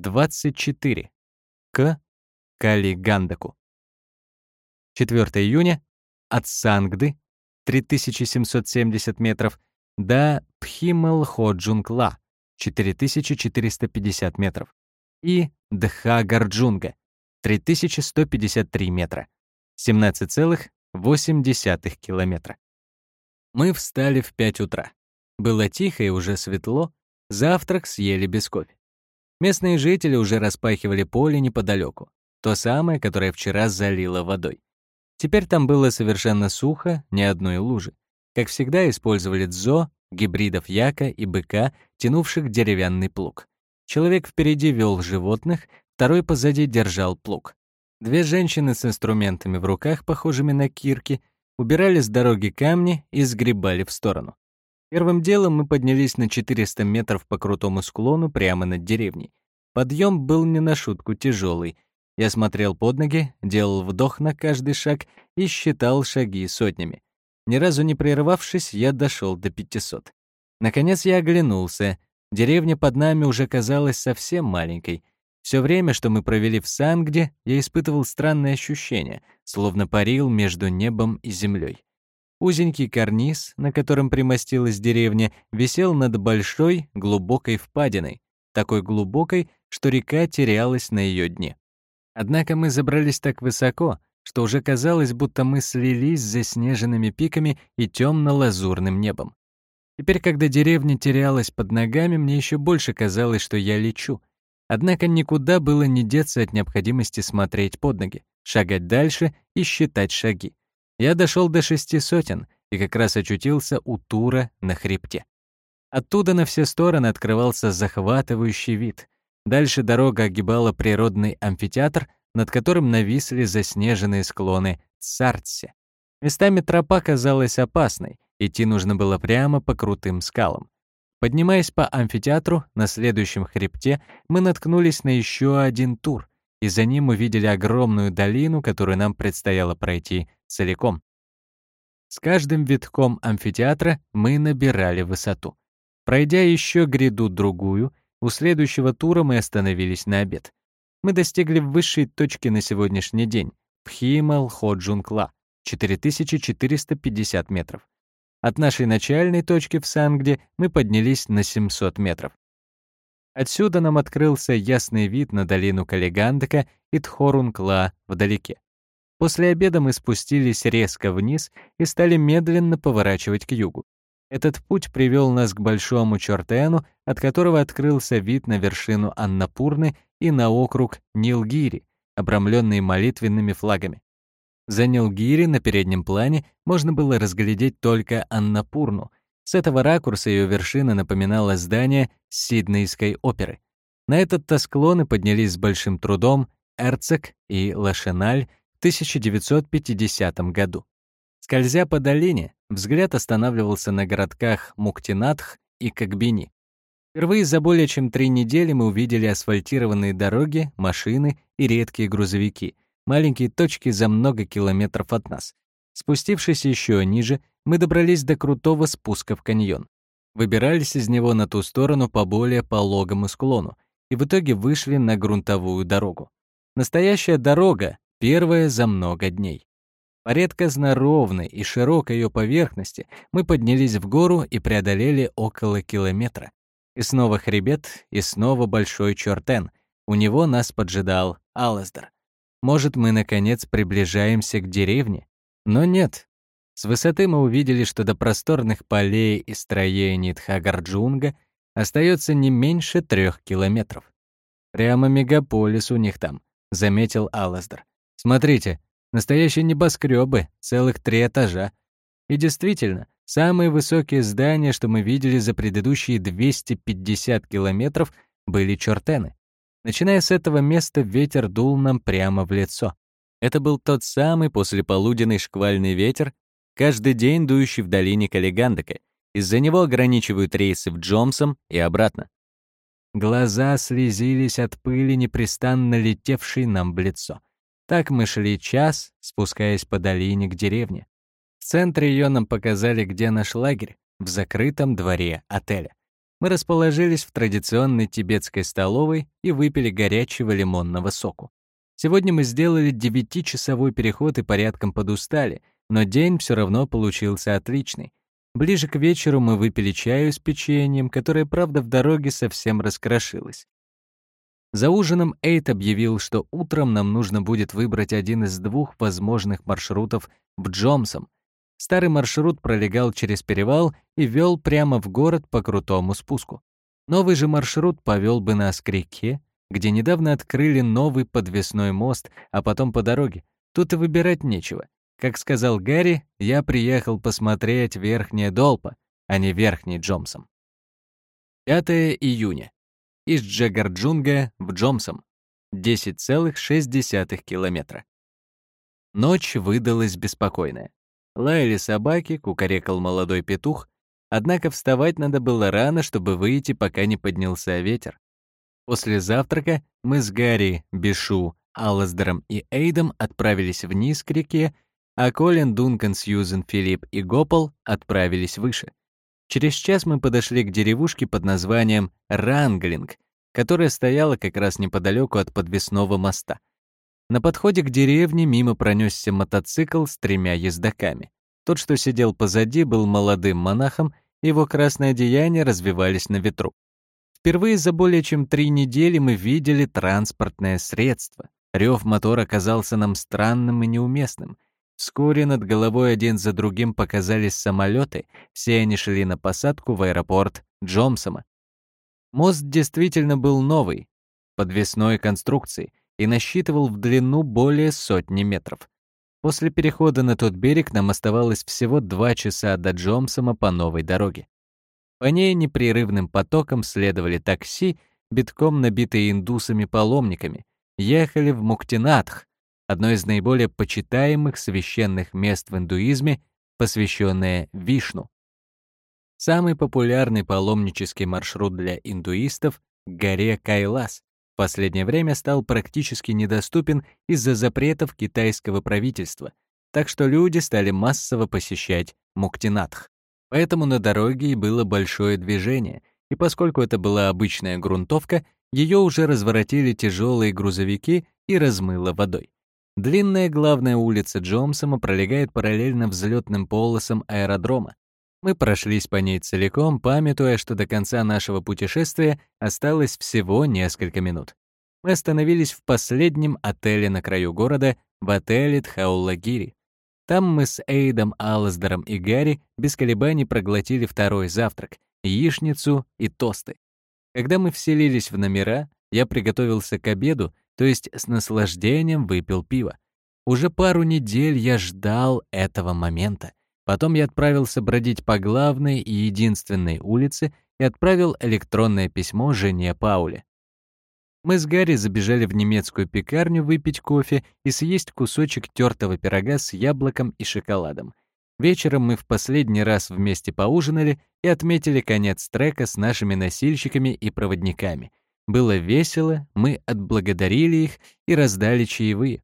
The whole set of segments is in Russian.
24 к. Калигандаку. 4 июня. От Сангды. 3770 метров. До Пхималходжунгла. 4450 метров. И Дхагарджунга. 3153 метра. 17,8 километра. Мы встали в 5 утра. Было тихо и уже светло, завтрак съели без кофе. Местные жители уже распахивали поле неподалеку, то самое, которое вчера залило водой. Теперь там было совершенно сухо, ни одной лужи. Как всегда, использовали дзо, гибридов яка и быка, тянувших деревянный плуг. Человек впереди вел животных, второй позади держал плуг. Две женщины с инструментами в руках, похожими на кирки, убирали с дороги камни и сгребали в сторону. Первым делом мы поднялись на 400 метров по крутому склону прямо над деревней. Подъем был не на шутку тяжелый. Я смотрел под ноги, делал вдох на каждый шаг и считал шаги сотнями. Ни разу не прервавшись, я дошел до 500. Наконец я оглянулся. Деревня под нами уже казалась совсем маленькой. Все время, что мы провели в Сангде, я испытывал странное ощущение, словно парил между небом и землей. Узенький карниз, на котором примостилась деревня, висел над большой, глубокой впадиной, такой глубокой, что река терялась на ее дне. Однако мы забрались так высоко, что уже казалось, будто мы слились с заснеженными пиками и темно-лазурным небом. Теперь, когда деревня терялась под ногами, мне еще больше казалось, что я лечу. Однако никуда было не деться от необходимости смотреть под ноги, шагать дальше и считать шаги. Я дошел до шести сотен и как раз очутился у Тура на хребте. Оттуда на все стороны открывался захватывающий вид. Дальше дорога огибала природный амфитеатр, над которым нависли заснеженные склоны Цартсе. Местами тропа казалась опасной, идти нужно было прямо по крутым скалам. Поднимаясь по амфитеатру, на следующем хребте мы наткнулись на еще один тур, и за ним увидели огромную долину, которую нам предстояло пройти целиком. С каждым витком амфитеатра мы набирали высоту. Пройдя еще гряду-другую, у следующего тура мы остановились на обед. Мы достигли высшей точки на сегодняшний день — Пхимал-Ходжункла, 4450 метров. От нашей начальной точки в Сангде мы поднялись на 700 метров. Отсюда нам открылся ясный вид на долину Калигандека и Тхорункла вдалеке. После обеда мы спустились резко вниз и стали медленно поворачивать к югу. Этот путь привел нас к большому Чортену, от которого открылся вид на вершину Аннапурны и на округ Нилгири, обрамленный молитвенными флагами. За Нилгири на переднем плане можно было разглядеть только Аннапурну. С этого ракурса ее вершина напоминала здание Сиднейской оперы. На этот-то склоны поднялись с большим трудом Эрцек и Лашеналь, 1950 году. Скользя по долине, взгляд останавливался на городках Муктинатх и Кагбини. Впервые за более чем три недели мы увидели асфальтированные дороги, машины и редкие грузовики, маленькие точки за много километров от нас. Спустившись еще ниже, мы добрались до крутого спуска в каньон. Выбирались из него на ту сторону по более пологому склону и в итоге вышли на грунтовую дорогу. Настоящая дорога, Первое за много дней. По редкостно ровной и широкой ее поверхности мы поднялись в гору и преодолели около километра. И снова хребет, и снова большой чертен. У него нас поджидал Алаздер. Может, мы, наконец, приближаемся к деревне? Но нет. С высоты мы увидели, что до просторных полей и строений Тхагарджунга остается не меньше трех километров. Прямо мегаполис у них там, заметил Алаздер. Смотрите, настоящие небоскребы, целых три этажа. И действительно, самые высокие здания, что мы видели за предыдущие 250 километров, были чертены. Начиная с этого места, ветер дул нам прямо в лицо. Это был тот самый послеполуденный шквальный ветер, каждый день дующий в долине Калигандека. Из-за него ограничивают рейсы в Джомсом и обратно. Глаза слезились от пыли, непрестанно летевшей нам в лицо. Так мы шли час, спускаясь по долине к деревне. В центре ее нам показали, где наш лагерь, в закрытом дворе отеля. Мы расположились в традиционной тибетской столовой и выпили горячего лимонного соку. Сегодня мы сделали девятичасовой переход и порядком подустали, но день все равно получился отличный. Ближе к вечеру мы выпили чаю с печеньем, которое, правда, в дороге совсем раскрошилось. За ужином Эйт объявил, что утром нам нужно будет выбрать один из двух возможных маршрутов в Джомсом. Старый маршрут пролегал через перевал и вел прямо в город по крутому спуску. Новый же маршрут повел бы нас к реке, где недавно открыли новый подвесной мост, а потом по дороге. Тут и выбирать нечего. Как сказал Гарри, я приехал посмотреть Верхнее Долпа, а не Верхний Джомсом. 5 июня. Из Джагарджунга в Джомсом. 10,6 километра. Ночь выдалась беспокойная. Лаяли собаки, кукарекал молодой петух, однако вставать надо было рано, чтобы выйти, пока не поднялся ветер. После завтрака мы с Гарри, Бишу, Алласдером и Эйдом отправились вниз к реке, а Колин, Дункан, Сьюзен, Филипп и Гопол отправились выше. Через час мы подошли к деревушке под названием Ранглинг, которая стояла как раз неподалеку от подвесного моста. На подходе к деревне мимо пронесся мотоцикл с тремя ездаками. Тот, что сидел позади, был молодым монахом, его красные одеяния развивались на ветру. Впервые за более чем три недели мы видели транспортное средство. Рев мотора казался нам странным и неуместным. Вскоре над головой один за другим показались самолеты, все они шли на посадку в аэропорт Джомсома. Мост действительно был новый, подвесной конструкции, и насчитывал в длину более сотни метров. После перехода на тот берег нам оставалось всего два часа до Джомсома по новой дороге. По ней непрерывным потоком следовали такси, битком набитые индусами-паломниками, ехали в Муктинатх, одно из наиболее почитаемых священных мест в индуизме, посвященное Вишну. Самый популярный паломнический маршрут для индуистов — к горе Кайлас. В последнее время стал практически недоступен из-за запретов китайского правительства, так что люди стали массово посещать Муктинатх. Поэтому на дороге было большое движение, и поскольку это была обычная грунтовка, ее уже разворотили тяжелые грузовики и размыло водой. Длинная главная улица Джомсома пролегает параллельно взлетным полосам аэродрома. Мы прошлись по ней целиком, памятуя, что до конца нашего путешествия осталось всего несколько минут. Мы остановились в последнем отеле на краю города, в отеле Тхаулагири. Там мы с Эйдом, Алласдером и Гарри без колебаний проглотили второй завтрак — яичницу и тосты. Когда мы вселились в номера, я приготовился к обеду, то есть с наслаждением выпил пиво. Уже пару недель я ждал этого момента. Потом я отправился бродить по главной и единственной улице и отправил электронное письмо жене Пауле. Мы с Гарри забежали в немецкую пекарню выпить кофе и съесть кусочек тертого пирога с яблоком и шоколадом. Вечером мы в последний раз вместе поужинали и отметили конец трека с нашими носильщиками и проводниками. Было весело, мы отблагодарили их и раздали чаевые.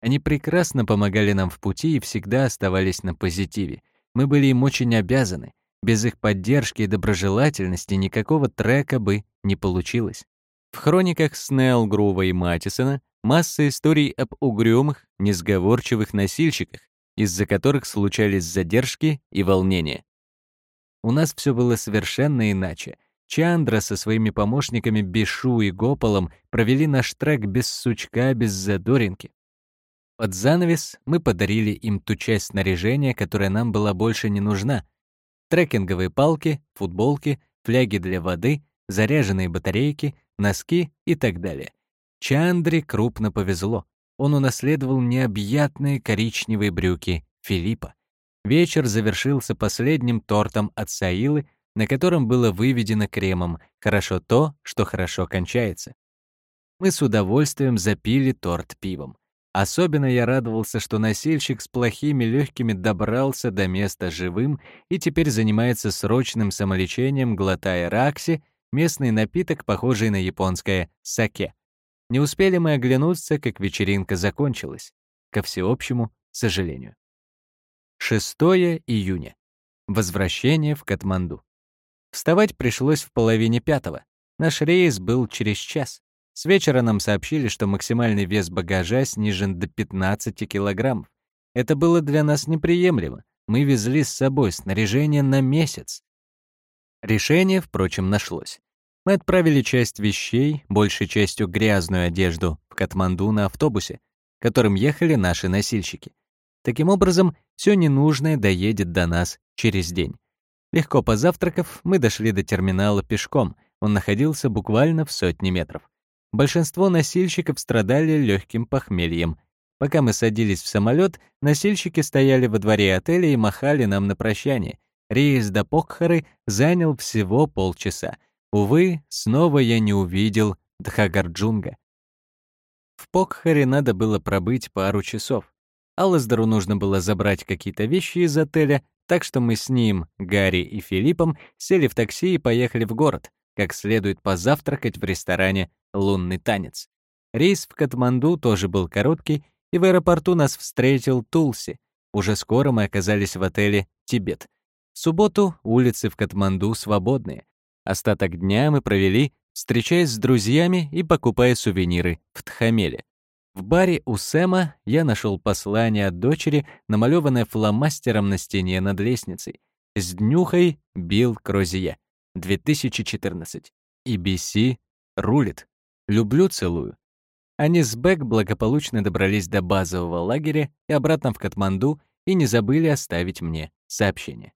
Они прекрасно помогали нам в пути и всегда оставались на позитиве. Мы были им очень обязаны. Без их поддержки и доброжелательности никакого трека бы не получилось. В хрониках Снелл, Грува и Матисона масса историй об угрюмых, несговорчивых носильщиках, из-за которых случались задержки и волнения. У нас все было совершенно иначе. Чандра со своими помощниками Бишу и Гополом провели наш трек без сучка, без задоринки. Под занавес мы подарили им ту часть снаряжения, которая нам была больше не нужна. Трекинговые палки, футболки, фляги для воды, заряженные батарейки, носки и так далее. Чандре крупно повезло. Он унаследовал необъятные коричневые брюки Филиппа. Вечер завершился последним тортом от Саилы, на котором было выведено кремом «Хорошо то, что хорошо кончается». Мы с удовольствием запили торт пивом. Особенно я радовался, что носильщик с плохими легкими добрался до места живым и теперь занимается срочным самолечением, глотая ракси, местный напиток, похожий на японское саке. Не успели мы оглянуться, как вечеринка закончилась, ко всеобщему сожалению. 6 июня. Возвращение в Катманду. Вставать пришлось в половине пятого. Наш рейс был через час. С вечера нам сообщили, что максимальный вес багажа снижен до 15 килограммов. Это было для нас неприемлемо. Мы везли с собой снаряжение на месяц. Решение, впрочем, нашлось. Мы отправили часть вещей, большей частью грязную одежду, в Катманду на автобусе, которым ехали наши носильщики. Таким образом, все ненужное доедет до нас через день. Легко позавтракав, мы дошли до терминала пешком. Он находился буквально в сотне метров. Большинство носильщиков страдали легким похмельем. Пока мы садились в самолет, носильщики стояли во дворе отеля и махали нам на прощание. Рейс до Покхары занял всего полчаса. Увы, снова я не увидел Дхагарджунга. В Покхаре надо было пробыть пару часов. Алласдору нужно было забрать какие-то вещи из отеля, так что мы с ним, Гарри и Филиппом сели в такси и поехали в город, как следует позавтракать в ресторане «Лунный танец». Рейс в Катманду тоже был короткий, и в аэропорту нас встретил Тулси. Уже скоро мы оказались в отеле «Тибет». В субботу улицы в Катманду свободные. Остаток дня мы провели, встречаясь с друзьями и покупая сувениры в Тхамеле. В баре у Сэма я нашел послание от дочери, намалеванное фломастером на стене над лестницей. С днюхой Билл Крозия. 2014. И BC рулит. Люблю, целую. Они с Бэк благополучно добрались до базового лагеря и обратно в Катманду и не забыли оставить мне сообщение.